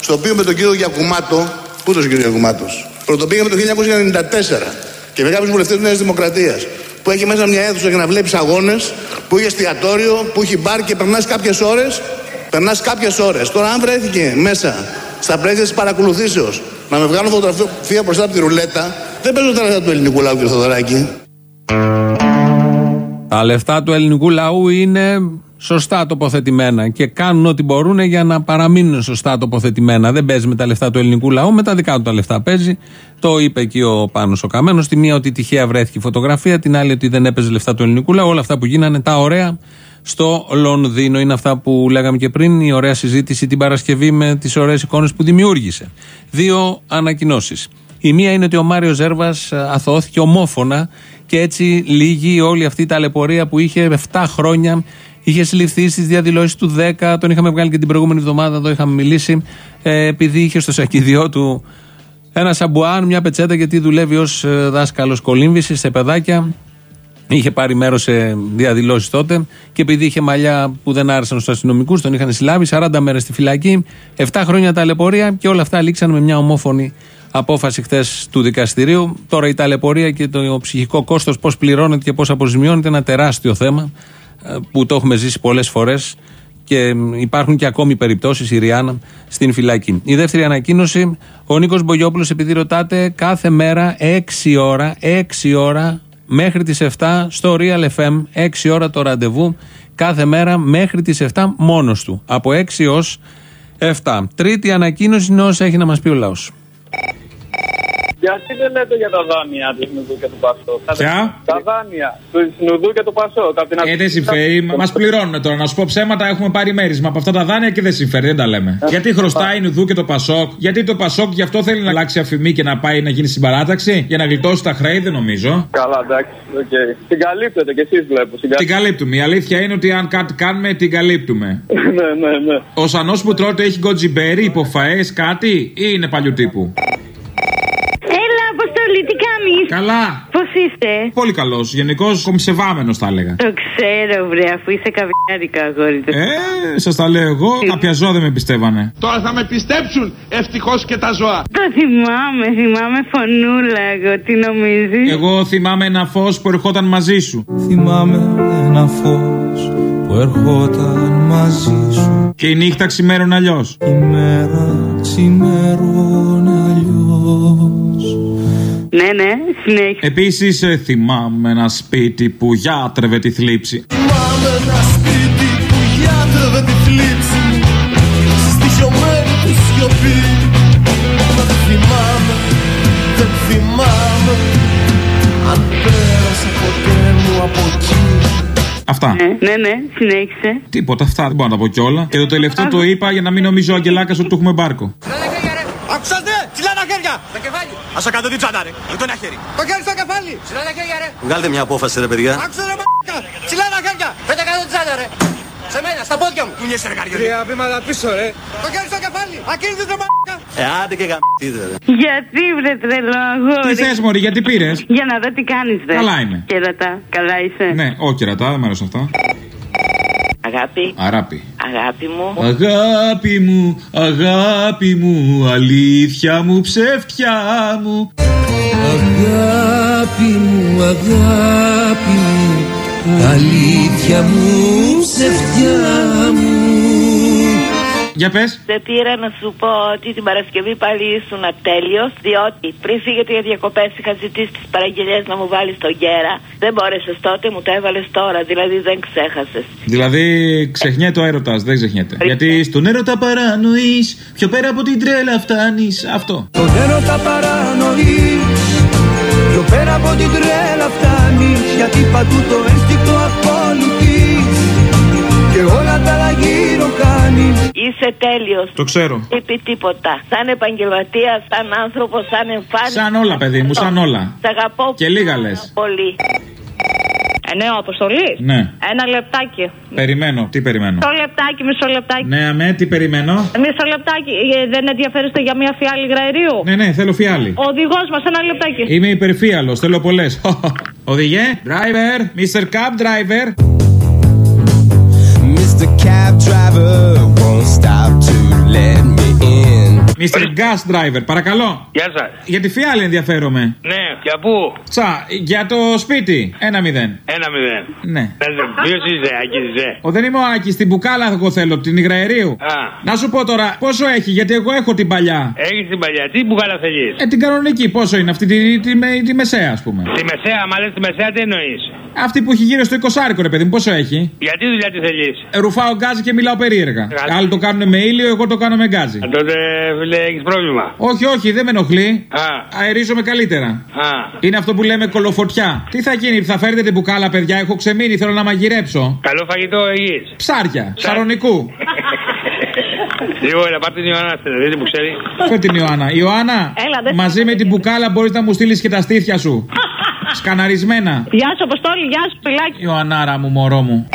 στο οποίο με τον κύριο Γιακουμάτο, πού είναι ο κύριος Γιακουμάτος, πρωτοπήγαμε το 1994 και με κάποιου βουλευτές της Νέας Δημοκρατίας που έχει μέσα μια αίθουσα για να βλέπεις αγώνες, που έχει εστιατόριο, που έχει μπαρ και περνάς κάποιες ώρες. Περνάς κάποιες ώρες. Τώρα, αν βρέθηκε μέσα στα πλαίσια της παρακολουθήσεως να με βγάλουν φωτογραφία μπροστά από τη ρουλέτα, δεν παίζω τα λεφτά του ελληνικού λαού, κύριε Θοδωράκη. Τα λεφτά του ελληνικού λαού είναι σωστά τοποθετημένα και κάνουν ό,τι μπορούν για να παραμείνουν σωστά τοποθετημένα. Δεν παίζει με τα λεφτά του ελληνικού λαού, με τα δικά του τα λεφτά παίζει. Το είπε εκεί ο Πάνος ο Καμένος. Τη μία ότι τυχαία βρέθηκε η φωτογραφία, την άλλη ότι δεν έπαιζε λεφτά του ελληνικού λαού. Όλα αυτά που γίνανε τα ωραία στο Λονδίνο είναι αυτά που λέγαμε και πριν. Η ωραία συζήτηση την Παρασκευή με τις ωραίες εικόνες που δημιούργησε. Δύο ανακοινώσεις. Η μία είναι ότι ο Μάριος Ζέρβας αθωώθηκε ομόφωνα και έτσι λύγει όλη αυτή η ταλαιπωρία που είχε 7 χρόνια. Είχε συλληφθεί στις διαδηλώσεις του 10, τον είχαμε βγάλει και την προηγούμενη εβδομάδα, εδώ είχαμε μιλήσει, ε, επειδή είχε στο σακιδιό του ένα σαμπουάν, μια πετσέτα, γιατί δουλεύει ως δάσκαλος κολύμβησης σε παιδάκια. Είχε πάρει μέρος σε διαδηλώσεις τότε και επειδή είχε μαλλιά που δεν άρεσαν στους αστυνομικούς, τον είχαν συλλάβει 40 μέρες στη φυλακή, 7 χρόνια ταλαιπωρία και όλα αυτά λήξαν με μια ομόφωνη απόφαση χθες του δικαστηρίου. Τώρα η ταλαιπωρία και το ψυχικό κόστος, πώς πληρώνεται και πώς αποζημιώνεται, είναι ένα τεράστιο θέμα ε, που το έχουμε ζήσει πολλές φορές και υπάρχουν και ακόμη περιπτώσεις η Ριάννα στην φυλακή. Η δεύτερη ανακοίνωση, ο Νίκος Μπογιόπουλος, επειδή ρωτάτε, κάθε μέρα 6 ώρα, 6 ώρα μέχρι τις 7 στο Real FM, 6 ώρα το ραντεβού, κάθε μέρα μέχρι τις 7 μόνος του. Από 6 ως 7. Τρίτη ανακοίνωση είναι όσα έχει να μας πει ο λαός. Γιατί δεν λέτε για τα δάνεια του Σνουδού και του Πασόκ. Ποια; Τα δάνεια του Σνουδού και του Πασόκ. απ' την Ε, αρχή- δεν συμφέρει. Μα πληρώνουν τώρα. Να σου πω ψέματα, έχουμε πάρει μέρισμα από αυτά τα δάνεια και δεν συμφέρει. Δεν τα λέμε. Γιατί χρωστάει η Νουδού και το Πασόκ; Γιατί το Πασόκ γι' αυτό θέλει να αλλάξει αφημί και να πάει να γίνει συμπαράταξη; Για να γλιτώσει τα χρέη, δεν νομίζω. Καλά, εντάξει. οκ. Την καλύπτετε κι εσείς βλέπω. Την Την καλύπτουμε. Η αλήθεια είναι ότι αν κάτι κάνουμε, την καλύπτουμε. ναι, ναι, ναι. Ο Σανός που τρώτε έχει γκοτζιμπέρι, υποφαές, κάτι ή είναι παλιού τύπου; Έλα, Αποστολή, τι κάνει. Καλά. Πώς είστε; Πολύ καλός. Γενικώς κομισεβάμενο θα έλεγα. Το ξέρω, βρε, αφού είσαι καβιάρικα, αγόρι. του. Ε, σας τα λέω εγώ. Κάποια ζώα δεν με πιστεύανε. Τώρα θα με πιστέψουν ευτυχώς και τα ζώα. Το θυμάμαι, θυμάμαι φωνούλα, εγώ τι νομίζεις; Εγώ θυμάμαι ένα φως που ερχόταν μαζί σου. Θυμάμαι ένα φως που ερχόταν μαζί σου Και η νύχτα ξημέρωνε αλλιώς. Η μέρα ξημέρωνε αλλιώς Ναι, ναι, συνέχισε. Επίσης, θυμάμαι ένα σπίτι που γιάτρευε τη θλίψη. Θυμάμαι ένα σπίτι που γιάτρευε τη θλίψη Στοιχειωμένη τη σιωπή Μα δεν θυμάμαι, δεν θυμάμαι Αν πέρασα ποτέ μου από εκεί Αυτά. Ναι, ναι, συνέχισε. Τίποτα, αυτά δεν μπορώ να τα πω κιόλα. Και το τελευταίο το είπα για να μην νομίζει ο Αγγελάκας ότι του έχουμε μπάρκο. Άκουσατε, ψηλά τα χέρια Το κεφάλι Ας κάτω την τσάντα ρε, με το ένα χέρι Το χέρι στο κεφάλι Ψηλά τα χέρια ρε Βγάλτε μια απόφαση, ρε παιδιά. Άκουσε ρε μ***κα, ψηλά τα χέρια Πέντε κάτω την τσάντα ρε Σε μένα, στα πόδια μου Κουνιέσαι ρε; Καριόλι Τρία βήματα πίσω ρε Το χέρι στο κεφάλι, ακίνητος μ***κα Ε, άντε και γαμπτείτε, ρε. Γιατί, βρε, τρελό, αγόρι. Τι θες, Μωρή, γιατί πήρες; Για να δω τι κάνεις, δε. Καλά είμαι. Κερατά, καλά είσαι. Ναι, όχι κερατά, δεν μου αρέσουν αυτά. Αγάπη. Αράπη. Αγάπη μου. Αγάπη μου, αγάπη μου, αλήθεια μου, ψεύτια μου. Αγάπη μου, αγάπη μου, αλήθεια μου, ψευτιά μου. Για πες. Σε πήρα να σου πω ότι την Παρασκευή πάλι ήσουν ατέλειος, διότι πριν φύγετε για διακοπές είχα ζητήσει τις παραγγελίε να μου βάλεις τον γέρα. Δεν μπόρεσες τότε, μου τα έβαλες τώρα, δηλαδή δεν ξέχασες. Δηλαδή ξεχνιέται ο έρωτας, δεν ξεχνιέται. Γιατί στον έρωτα παρανοείς, πιο πέρα από την τρέλα φτάνεις. Αυτό. Τον έρωτα παρανοείς Πιο πέρα από την τρέλα φτάνεις Γιατί παντού το ένστικτο ακολουθείς Και όλα τα άλλα γύρω κάνεις Είσαι τέλειος. Το ξέρω. Είπε τίποτα. Σαν επαγγελματία, σαν άνθρωπο, σαν εμφάνιση. Σαν όλα, παιδί μου, σαν όλα. Σ' αγαπώ Και λίγα λες. πολύ. Ε, ναι, ο Αποστολής. Ναι. Ένα λεπτάκι. Περιμένω. Τι περιμένω; Μισό λεπτάκι, μισό λεπτάκι. Ναι, αμέ, τι περιμένω; Μισό λεπτάκι. Ε, δεν ενδιαφέρεστε για μια φιάλη γραερίου; Ναι, ναι, θέλω φιάλι. Ο οδηγός μας, ένα λεπτάκι. Είμαι υπερφύαλο, θέλω πολλές. Οδηγέ, driver, Mr. Cab driver. Cab driver won't stop to let me Mr. Gas driver, παρακαλώ. Γεια σας. Για τη φιάλη ενδιαφέρομαι. Ναι, για πού; Τσα, για το σπίτι. Ένα μηδέν. Ένα μηδέν. Ναι. Ποιος είσαι, Άκη είσαι; Ο δεν είμαι ο Άκης, την μπουκάλα εγώ θέλω, την υγραερίου. Α. Να σου πω τώρα, πόσο έχει, γιατί εγώ έχω την παλιά. Έχεις την παλιά. Τι μπουκάλα θέλεις; Ε, την κανονική, πόσο είναι αυτή, τη, τη, τη, τη μεσαία, ας πούμε. Τη μεσαία, μα λες τη μεσαία τι εννοείς; Αυτή που έχει γύρω στο 20 ρε παιδί μου, πόσο έχει; Γιατί δουλειά τι θέλεις; Ε, Ρουφάω γκάζι και μιλάω περίεργα. Άλλοι το κάνουν με ήλιο, εγώ το κάνω με γκάζι. Τότε φίλε έχεις πρόβλημα; Όχι, όχι, δεν με ενοχλεί. Α. Αερίζομαι καλύτερα. Α. Είναι αυτό που λέμε κολοφωτιά. Τι θα γίνει, θα φέρετε την μπουκάλα, παιδιά, έχω ξεμείνει, θέλω να μαγειρέψω. Καλό φαγητό έχεις. Ψάρια, σαρονικού. Λίγο, έλα, πάρτε την Ιωάννα, δεν που ξέρει. Φέρ την Ιωάννα. Ιωάννα, Έλα, δεν μαζί με την μπουκάλα μπορείς να μου στείλεις και τα στήθια σου. Σκαναρισμένα. Γεια σου, Αποστόλη, γεια σου, πιλάκι. Ιωαννάρα μου, μωρό μου.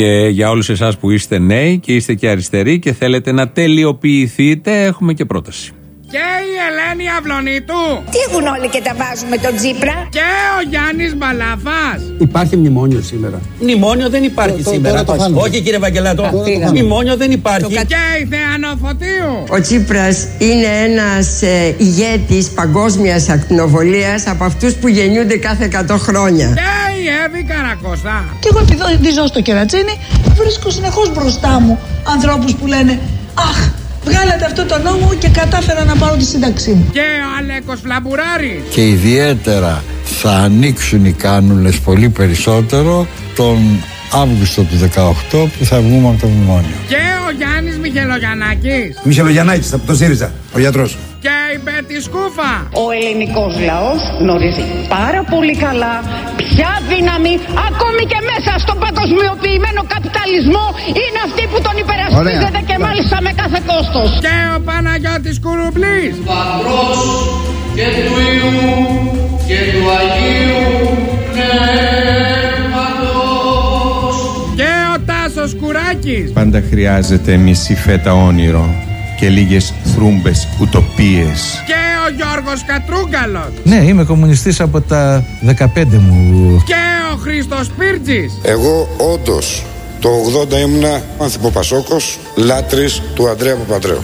Και για όλους εσάς που είστε νέοι και είστε και αριστεροί και θέλετε να τελειοποιηθείτε, έχουμε και πρόταση. Και η Ελένη Αυλονίτου. Τι έχουν όλοι και τα βάζουμε τον Τζίπρα; Και ο Γιάννης Μπαλαφάς. Υπάρχει μνημόνιο σήμερα. Μνημόνιο δεν υπάρχει σήμερα. Όχι κύριε Βαγγελάτο. Μνημόνιο δεν υπάρχει. Και η Θεανοφωτίου. Ο Τσίπρας είναι ένας ε, ηγέτης παγκόσμιας ακτινοβολίας από αυτούς που γεννιούνται κάθε 100 χρόνια. Και η Εύη Καρακώστα. Και εγώ επειδή ζω στο κερατσίνι, βρίσκω συνεχώς μπροστά μου ανθρώπους που λένε Αχ, βγάλατε αυτό το νόμο και κατάφερα να πάρω τη σύνταξή μου. Και ο Αλέκος Φλαμπουράρης. Και ιδιαίτερα θα ανοίξουν οι κάνουλες πολύ περισσότερο τον Αύγουστο του 18 που θα βγούμε από το μνημόνιο. Και ο Γιάννης Μιχελογιαννάκης. Μιχελογιαννάκης από το ΣΥΡΙΖΑ, ο γιατρός. Και η Μπέτη Σκούφα. Ο ελληνικός λαός γνωρίζει πάρα πολύ καλά ποια δύναμη ακόμη και μέσα στον παγκοσμιοποιημένο καπιταλισμό είναι αυτή που τον υπερασπίζεται και μάλιστα με κάθε κόστος. Και ο Παναγιώτης Κουρουμπλής. Πατρός και του Υιού και του Αγίου Πνεύματος Και ο Τάσος Κουράκης. Πάντα χρειάζεται μισή φέτα όνειρο και λίγες θρούμπες ουτοπίες. Και ο Γιώργος Κατρούγκαλος. Ναι, είμαι κομμουνιστής από τα 15 μου. Και ο Χρήστος Πύρτζης. Εγώ όντως το 80 ήμουνα ανθυποπασόκος, λάτρης του Ανδρέα Παπαντρέου.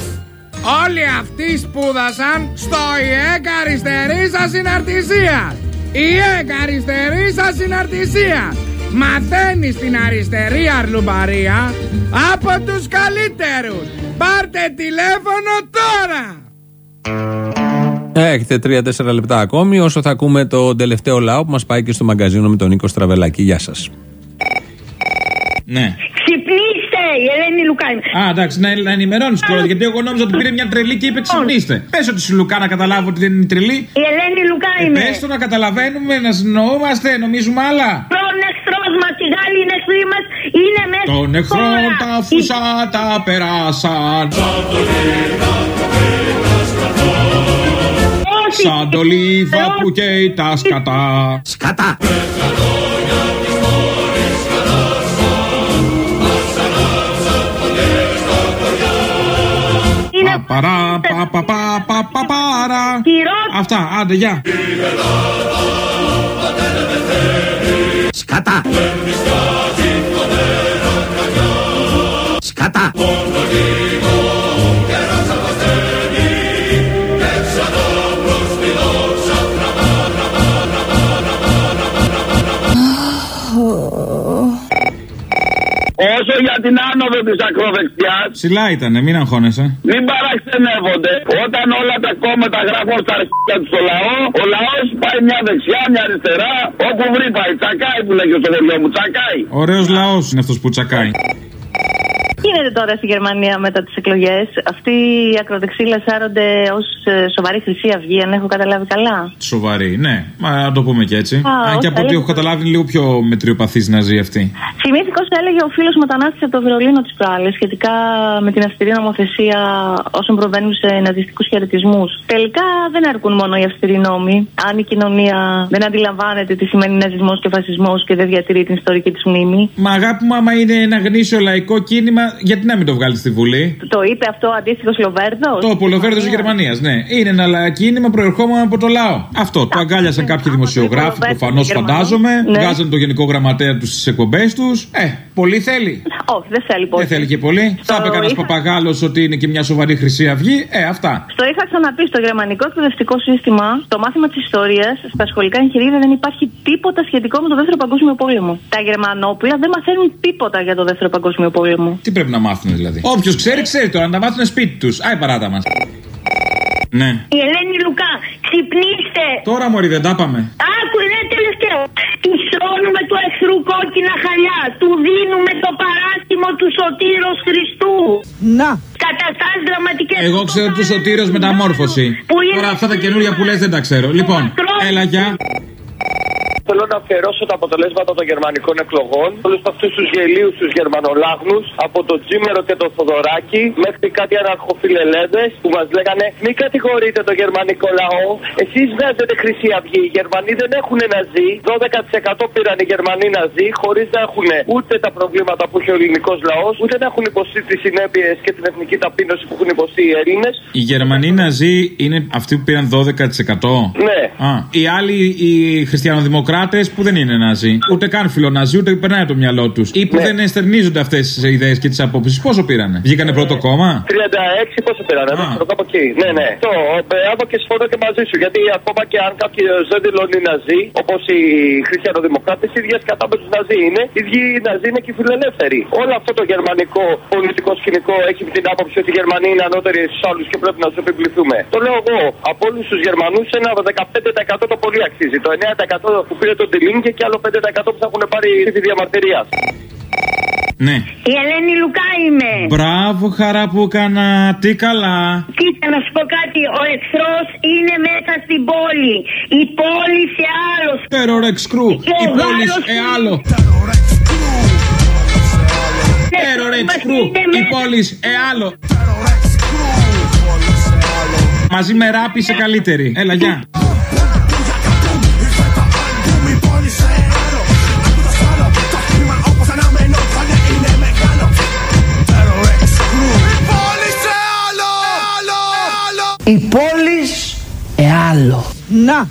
Όλοι αυτοί σπούδασαν στο ΙΕΚ Αριστερής Συναρτησίας. ΙΕΚ Αριστερής Συναρτησίας. Μαθαίνεις την αριστερή αρλουμπαρία από τους καλύτερους. Πάρτε τηλέφωνο τώρα. Έχετε τρία-τέσσερα λεπτά ακόμη όσο θα ακούμε το τελευταίο λαό που μας πάει και στο μαγκαζίνο με τον Νίκο Στραβελάκη. Γεια σας. Ναι. Ξυπνήστε, η Ελένη Λουκά. Α, εντάξει, να, να ενημερώνεις κιόλα. Γιατί εγώ νόμιζα ότι πήρε μια τρελή και είπε ξυπνήστε. Πες ότι σου Λουκά να καταλάβω ότι δεν είναι τρελή. Η Ελένη Λουκά Ε, είμαι. πες το να καταλαβαίνουμε, να συνοούμαστε, νομίζουμε άλλα. Τον εχθρός μας, οι Γάλλοι είναι εχθροί μας, είναι μέσα. Τον εχθρό τώρα. τα φουσάτα περάσαν. Σαν το λίβα που καίει τα σκατά. Σκατά! Είναι Παρά, πα, πα, πα, πα, πα, παρά. Αυτά, άντε, γεια. Σκατά! Να! Όσο για την άνοδο της ακροδεξιάς, Ψηλά ήτανε, μην αγχώνεσαι. μην παραξενεύονται. Όταν όλα τα κόμματα γράφουν στα αρχίδια τους στο λαός, ο λαός πάει μια δεξιά, μια αριστερά, όπου βρει πάει. Τσακάει που λέγει στο χωριό μου, τσακάει. Ωραίος λαός είναι αυτός που τσακάει. Τι γίνεται τώρα στη Γερμανία μετά τις εκλογές; Αυτοί οι ακροδεξιοί λασάρονται ως σοβαρή χρυσή αυγή, αν έχω καταλάβει καλά; Σοβαρή, ναι. Μα να το πούμε και έτσι. Α, Αν και όχι, από ό,τι καλή. έχω καταλάβει είναι λίγο πιο μετριοπαθής να ζει αυτή. Θυμήθηκα όσο έλεγε ο φίλος μετανάστης από το Βερολίνο της προάλλης σχετικά με την αυστηρή νομοθεσία όσων προβαίνουν σε ναζιστικούς χαιρετισμούς. Τελικά δεν αρκούν μόνο οι αυστηροί νόμοι. Αν η κοινωνία δεν αντιλαμβάνεται τι σημαίνει ναζισμός και φασισμός και δεν διατηρεί την ιστορική της μνήμη. Μα αγάπη μου, άμα είναι ένα γνήσιο λαϊκό κίνημα, γιατί να μην το βγάλεις στη Βουλή; Το είπε αυτό ο αντίστοιχο Λοβέρδο; Το Πολοβέρδο της Γερμανίας, ναι. Είναι ένα λα- κίνημα προερχόμενο από το λαό. Αυτό. Το αγκάλιασαν κάποιοι δημοσιογράφοι, προφανώς φαντάζομαι. Ναι. Βγάζαν το γενικό γραμματέα τους στις εκπομπές τους. Ε, πολύ θέλει. Όχι, δεν θέλει πολύ. Δεν θέλει και πολύ. Θα είπε κανένας είχα- παπαγάλος ότι είναι και μια σοβαρή χρυσή αυγή. Ε, αυτά. Στο είχα ξαναπεί στο γερμανικό εκπαιδευτικό σύστημα, το μάθημα της ιστορίας, στα σχολικά εγχειρίδια δεν υπάρχει τίποτα σχετικό με το δεύτερο παγκόσμιο πόλεμο. Τα γερμανόπουλα δεν μαθαίνουν τίποτα για το δεύτερο παγκόσμιο πόλεμο. Τι πρέπει να μάθουν δηλαδή. Όποιος ξέρει, ξέρει τώρα. Να τα μάθουν σπίτι τους. Άι παράτα μας. Ναι. Η Ελένη Λουκά, ξυπνήστε! Τώρα μωρή δεν τα πάμε. Άκου, είναι τελευταίο. Του σώνουμε του εχθρού κόκκινα χαλιά. Του δίνουμε το παράστημο του Σωτήρος Χριστού. Να. Καταστάσει δραματικές. Εγώ ξέρω του σωτήριο μεταμόρφωση. Που είναι- Τώρα αυτά τα καινούργια που λες δεν τα ξέρω. Λοιπόν, έλα για. Θέλω να αφιερώσω τα αποτελέσματα των γερμανικών εκλογών. Όλους αυτούς τους γελίους, τους γερμανολάγνους, από το Τζίμερο και το Θοδωράκι, μέχρι κάτι αναρχοφιλελέδες που μας λέγανε Μην κατηγορείτε το γερμανικό λαό. Εσείς βγάζετε Χρυσή Αυγή. Οι Γερμανοί δεν έχουν να ζει. 12% πήραν οι Γερμανοί να ζει, χωρίς να έχουν ούτε τα προβλήματα που έχει ο ελληνικός λαός, ούτε να έχουν υποστεί τις συνέπειες και την εθνική ταπείνωση που έχουν υποστεί οι Έλληνες. Οι Γερμανοί Ναζί είναι αυτοί που πήραν 12%. Ναι. Α, οι άλλοι, οι χριστιανοδημοκράτες που δεν είναι Ναζί, ούτε καν φιλοναζί, ούτε περνάει από το μυαλό τους. Ή Ναι. που δεν εστερνίζονται αυτές τις ιδέες και τις απόψεις. Πόσο πήρανε, Βγήκανε πρώτο κόμμα; 36 πόσο πήρανε, δεν ξέρω κάπου εκεί. Ναι, ναι. Το μπράβο και συμφωνώ και μαζί σου. Γιατί ακόμα και αν κάποιος δεν δηλώνει Ναζί, όπως οι χριστιανοδημοκράτες, οι ίδιες κατά με του Ναζί είναι, οι ίδιοι οι Ναζί είναι και οι φιλελεύθεροι. Όλο αυτό το γερμανικό πολιτικό σκηνικό έχει την άποψη ότι οι Γερμανοί είναι ανώτεροι στου άλλου και πρέπει να τους επιβληθούμε. Το λέω εγώ. Από όλους τους Γερμανούς, ένα 15% το πολύ αξίζει. Το 9% που πήρε τον Τιλίνγκε και άλλο 5% που θα έχουν πάρει τη διαμαρτυρία. Ναι. Η Ελένη Λουκά είμαι. Μπράβο, χαρά που έκανα. Τι καλά. Κοίτα να σου πω κάτι, ο εχθρός είναι μέσα στην πόλη. Η πόλη σε άλλο. Terror Excru. Η πόλη ε άλλο. Terror Excru. Η πόλη ε άλλο. Μαζί με ράπη σε καλύτερη. Έλα, γεια. Η πόλη εάλλο. Να.